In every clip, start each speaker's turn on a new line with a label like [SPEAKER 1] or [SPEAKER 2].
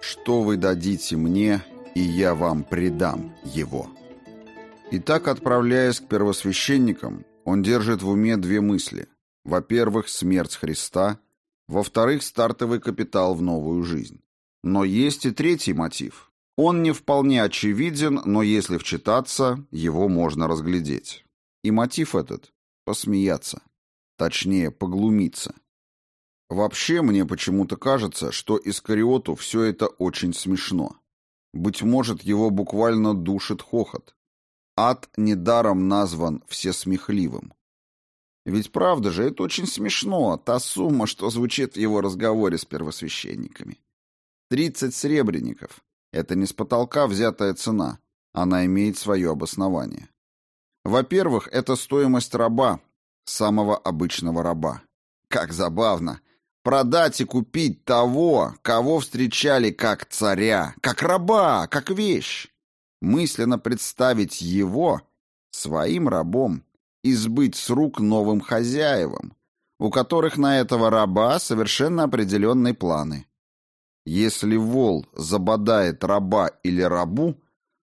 [SPEAKER 1] что вы дадите мне, и я вам предам его». Итак, отправляясь к первосвященникам, он держит в уме две мысли. Во-первых, смерть Христа, во-вторых, стартовый капитал в новую жизнь. Но есть и третий мотив. Он не вполне очевиден, но если вчитаться, его можно разглядеть. И мотив этот – посмеяться. Точнее, поглумиться. Вообще, мне почему-то кажется, что Искариоту все это очень смешно. Быть может, его буквально душит хохот. Ад недаром назван всесмехливым. Ведь правда же, это очень смешно, та сумма, что звучит в его разговоре с первосвященниками. Тридцать сребреников. Это не с потолка взятая цена. Она имеет свое обоснование. Во-первых, это стоимость раба, самого обычного раба. Как забавно. Продать и купить того, кого встречали как царя, как раба, как вещь. Мысленно представить его своим рабом и сбыть с рук новым хозяевам, у которых на этого раба совершенно определенные планы. Если вол забодает раба или рабу,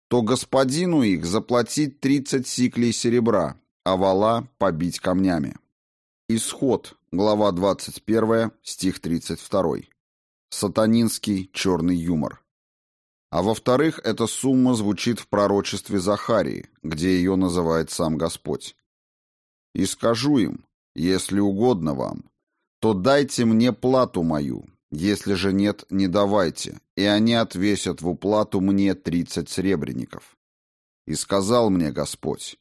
[SPEAKER 1] то господину их заплатить 30 сиклей серебра, а вала побить камнями. Исход, глава 21, стих 32. Сатанинский черный юмор. А во-вторых, эта сумма звучит в пророчестве Захарии, где ее называет сам Господь. «И скажу им, если угодно вам, то дайте мне плату мою, если же нет, не давайте, и они отвесят в уплату мне тридцать сребреников». И сказал мне Господь,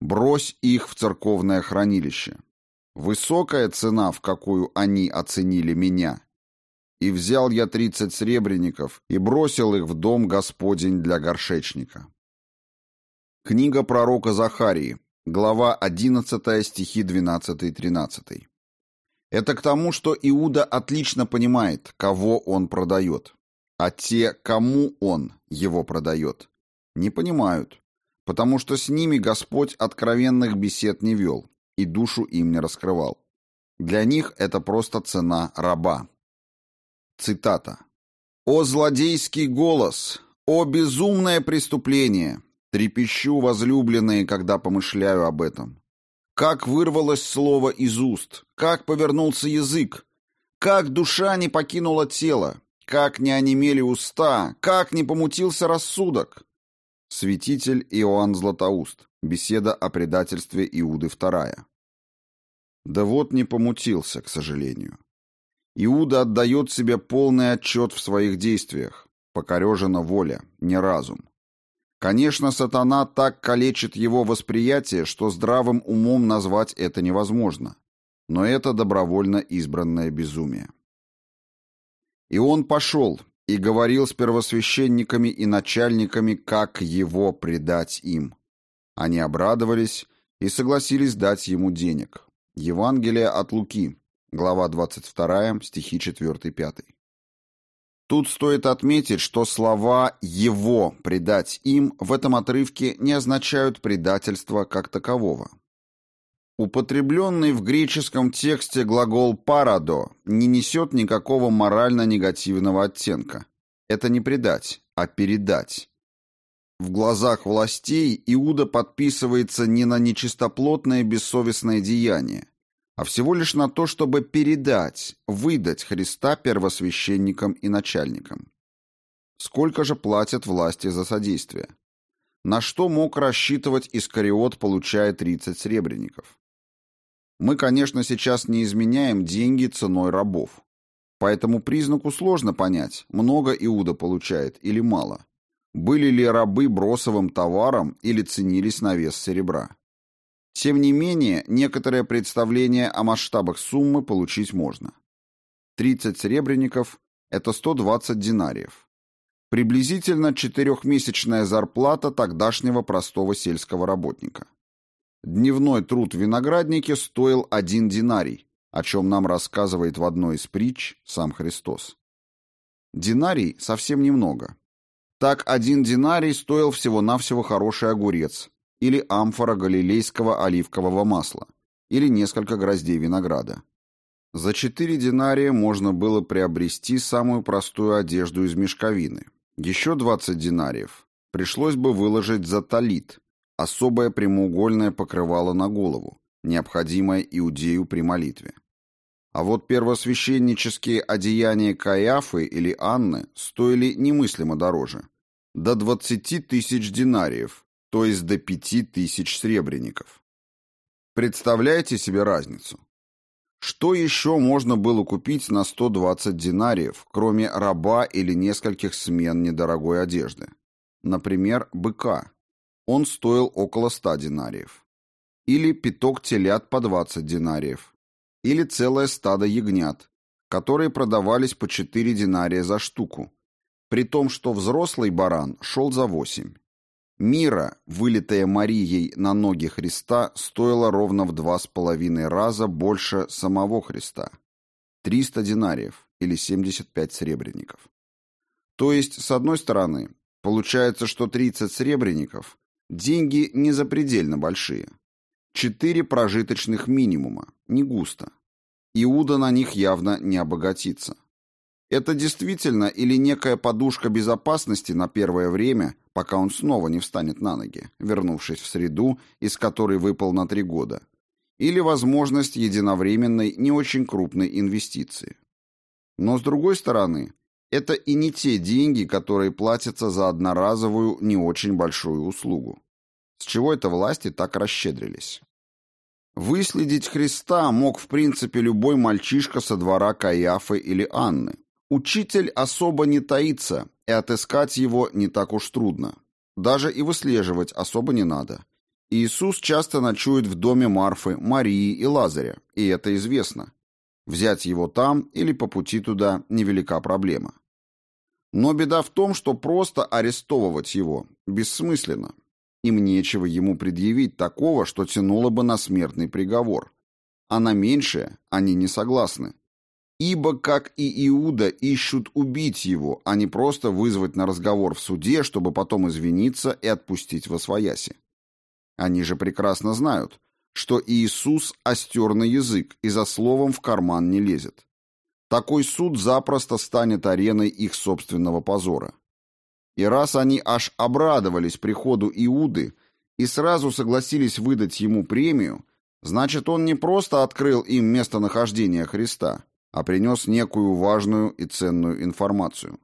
[SPEAKER 1] брось их в церковное хранилище, Высокая цена, в какую они оценили меня. И взял я тридцать сребреников и бросил их в дом Господень для горшечника. Книга пророка Захарии, глава 11, стихи 12-13. Это к тому, что Иуда отлично понимает, кого он продает, а те, кому он его продает, не понимают, потому что с ними Господь откровенных бесед не вел, и душу им не раскрывал. Для них это просто цена раба. Цитата. «О злодейский голос! О безумное преступление! Трепещу, возлюбленные, когда помышляю об этом. Как вырвалось слово из уст, как повернулся язык, как душа не покинула тело, как не онемели уста, как не помутился рассудок. Святитель Иоанн Златоуст. Беседа о предательстве Иуды II. Да вот не помутился, к сожалению. Иуда отдает себе полный отчет в своих действиях. Покорежена воля, не разум. Конечно, сатана так калечит его восприятие, что здравым умом назвать это невозможно. Но это добровольно избранное безумие. И он пошел и говорил с первосвященниками и начальниками, как его предать им. Они обрадовались и согласились дать ему денег. Евангелие от Луки, глава 22, стихи 4-5. Тут стоит отметить, что слова «его» предать им в этом отрывке не означают предательства как такового. Употребленный в греческом тексте глагол «парадо» не несет никакого морально-негативного оттенка. Это не предать, а передать. В глазах властей Иуда подписывается не на нечистоплотное бессовестное деяние, а всего лишь на то, чтобы передать, выдать Христа первосвященникам и начальникам. Сколько же платят власти за содействие? На что мог рассчитывать Искариот, получая 30 сребреников? Мы, конечно, сейчас не изменяем деньги ценой рабов. По этому признаку сложно понять, много Иуда получает или мало. Были ли рабы бросовым товаром или ценились на вес серебра? Тем не менее, некоторое представление о масштабах суммы получить можно. 30 серебряников – это 120 динариев. Приблизительно четырехмесячная зарплата тогдашнего простого сельского работника. Дневной труд в винограднике стоил один динарий, о чем нам рассказывает в одной из притч сам Христос. Динарий совсем немного. Так один динарий стоил всего-навсего хороший огурец или амфора галилейского оливкового масла или несколько гроздей винограда. За четыре динария можно было приобрести самую простую одежду из мешковины. Еще 20 динариев пришлось бы выложить за талит, особое прямоугольное покрывало на голову, необходимое иудею при молитве. А вот первосвященнические одеяния Каиафы или Анны стоили немыслимо дороже. До 20 тысяч динариев, то есть до 5 тысяч сребреников. Представляете себе разницу? Что еще можно было купить на 120 динариев, кроме раба или нескольких смен недорогой одежды? Например, быка. Он стоил около 100 динариев. Или пяток телят по 20 динариев. Или целое стадо ягнят, которые продавались по 4 динария за штуку, при том, что взрослый баран шел за 8. Мира, вылитая Марией на ноги Христа, стоила ровно в два с половиной раза больше самого Христа. 300 динариев или 75 сребреников. То есть, с одной стороны, получается, что 30 сребреников – деньги не запредельно большие. Четыре прожиточных минимума, не густо. Иуда на них явно не обогатится. Это действительно или некая подушка безопасности на первое время, пока он снова не встанет на ноги, вернувшись в среду, из которой выпал на три года, или возможность единовременной не очень крупной инвестиции. Но с другой стороны, это и не те деньги, которые платятся за одноразовую не очень большую услугу. С чего это власти так расщедрились? Выследить Христа мог в принципе любой мальчишка со двора Каиафы или Анны, Учитель особо не таится, и отыскать его не так уж трудно. Даже и выслеживать особо не надо. Иисус часто ночует в доме Марфы, Марии и Лазаря, и это известно. Взять его там или по пути туда невелика проблема. Но беда в том, что просто арестовывать его бессмысленно. Им нечего ему предъявить такого, что тянуло бы на смертный приговор. А на меньшее они не согласны. Ибо, как и Иуда, ищут убить его, а не просто вызвать на разговор в суде, чтобы потом извиниться и отпустить во свояси. Они же прекрасно знают, что Иисус остер на язык и за словом в карман не лезет. Такой суд запросто станет ареной их собственного позора. И раз они аж обрадовались приходу Иуды и сразу согласились выдать ему премию, значит, он не просто открыл им местонахождение Христа, а принес некую важную и ценную информацию.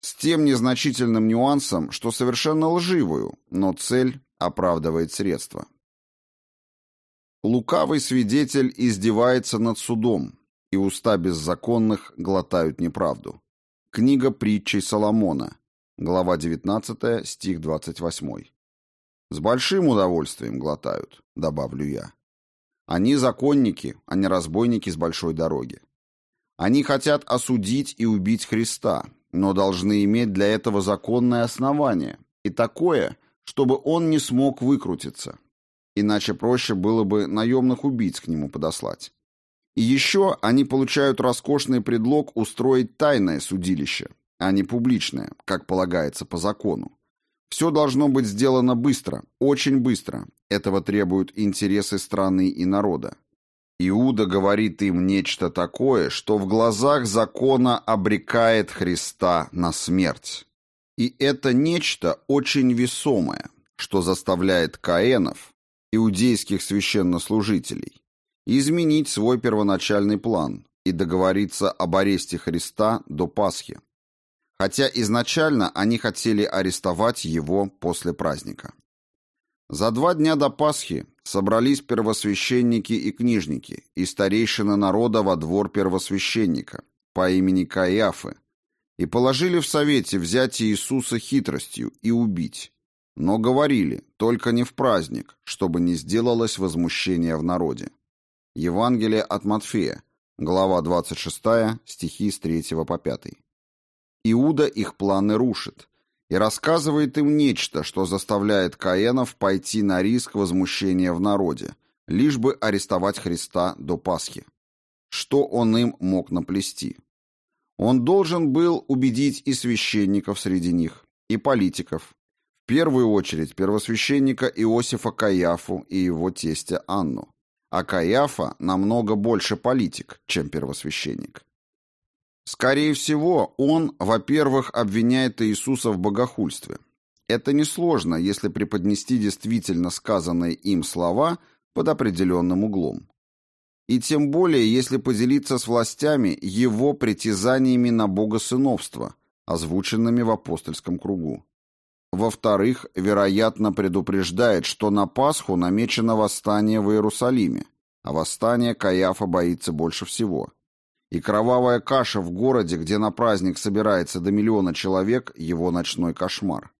[SPEAKER 1] С тем незначительным нюансом, что совершенно лживую, но цель оправдывает средства. Лукавый свидетель издевается над судом, и уста беззаконных глотают неправду. Книга притчей Соломона, глава 19, стих 28. С большим удовольствием глотают, добавлю я. Они законники, а не разбойники с большой дороги. Они хотят осудить и убить Христа, но должны иметь для этого законное основание, и такое, чтобы он не смог выкрутиться. Иначе проще было бы наемных убийц к нему подослать. И еще они получают роскошный предлог устроить тайное судилище, а не публичное, как полагается по закону. Все должно быть сделано быстро, очень быстро. Этого требуют интересы страны и народа. Иуда говорит им нечто такое, что в глазах закона обрекает Христа на смерть. И это нечто очень весомое, что заставляет Каэнов, иудейских священнослужителей, изменить свой первоначальный план и договориться об аресте Христа до Пасхи. Хотя изначально они хотели арестовать его после праздника. За два дня до Пасхи собрались первосвященники и книжники и старейшины народа во двор первосвященника по имени Каиафы и положили в совете взять Иисуса хитростью и убить. Но говорили, только не в праздник, чтобы не сделалось возмущение в народе. Евангелие от Матфея, глава 26, стихи с 3 по 5. Иуда их планы рушит, и рассказывает им нечто, что заставляет Каенов пойти на риск возмущения в народе, лишь бы арестовать Христа до Пасхи. Что он им мог наплести? Он должен был убедить и священников среди них, и политиков, в первую очередь первосвященника Иосифа Каяфу и его тестя Анну. а Каиафа намного больше политик, чем первосвященник. Скорее всего, он, во-первых, обвиняет Иисуса в богохульстве. Это несложно, если преподнести действительно сказанные им слова под определенным углом. И тем более, если поделиться с властями его притязаниями на богосыновство, озвученными в апостольском кругу. Во-вторых, вероятно, предупреждает, что на Пасху намечено восстание в Иерусалиме, а восстание Каиафа боится больше всего. И кровавая каша в городе, где на праздник собирается до миллиона человек, его ночной кошмар.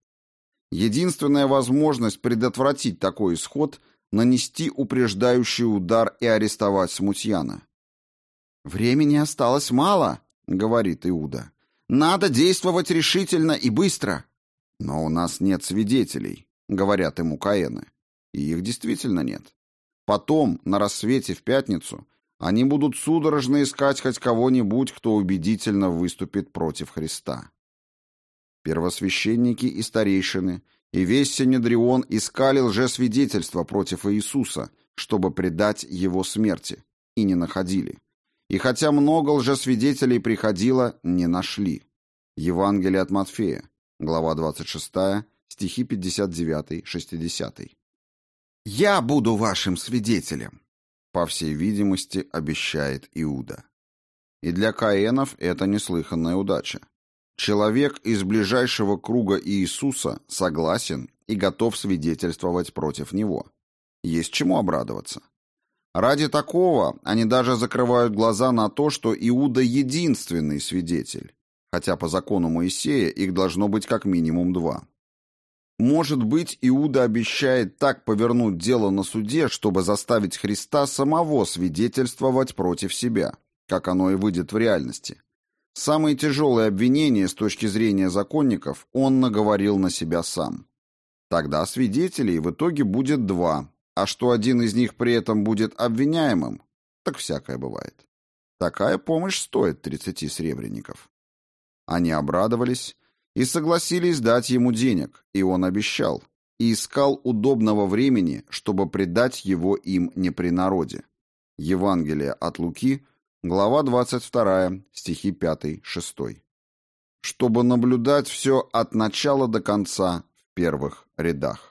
[SPEAKER 1] Единственная возможность предотвратить такой исход – нанести упреждающий удар и арестовать смутьяна. «Времени осталось мало», — говорит Иуда. «Надо действовать решительно и быстро». «Но у нас нет свидетелей», — говорят ему Каэны. И их действительно нет. Потом, на рассвете в пятницу, они будут судорожно искать хоть кого-нибудь, кто убедительно выступит против Христа. Первосвященники и старейшины, и весь Синедрион искали лжесвидетельства против Иисуса, чтобы предать его смерти, и не находили. И хотя много лжесвидетелей приходило, не нашли. Евангелие от Матфея, глава 26, стихи 59-60. «Я буду вашим свидетелем», — по всей видимости, обещает Иуда. И для Каэнов это неслыханная удача. Человек из ближайшего круга Иисуса согласен и готов свидетельствовать против него. Есть чему обрадоваться. Ради такого они даже закрывают глаза на то, что Иуда единственный свидетель, хотя по закону Моисея их должно быть как минимум два. Может быть, Иуда обещает так повернуть дело на суде, чтобы заставить Христа самого свидетельствовать против себя, как оно и выйдет в реальности. Самые тяжелые обвинения с точки зрения законников он наговорил на себя сам. Тогда свидетелей в итоге будет два, а что один из них при этом будет обвиняемым, так всякое бывает. Такая помощь стоит 30 сребреников. Они обрадовались и согласились дать ему денег, и он обещал, и искал удобного времени, чтобы предать его им не при народе. Евангелие от Луки – Глава 22, стихи 5-6. Чтобы наблюдать все от начала до конца в первых рядах.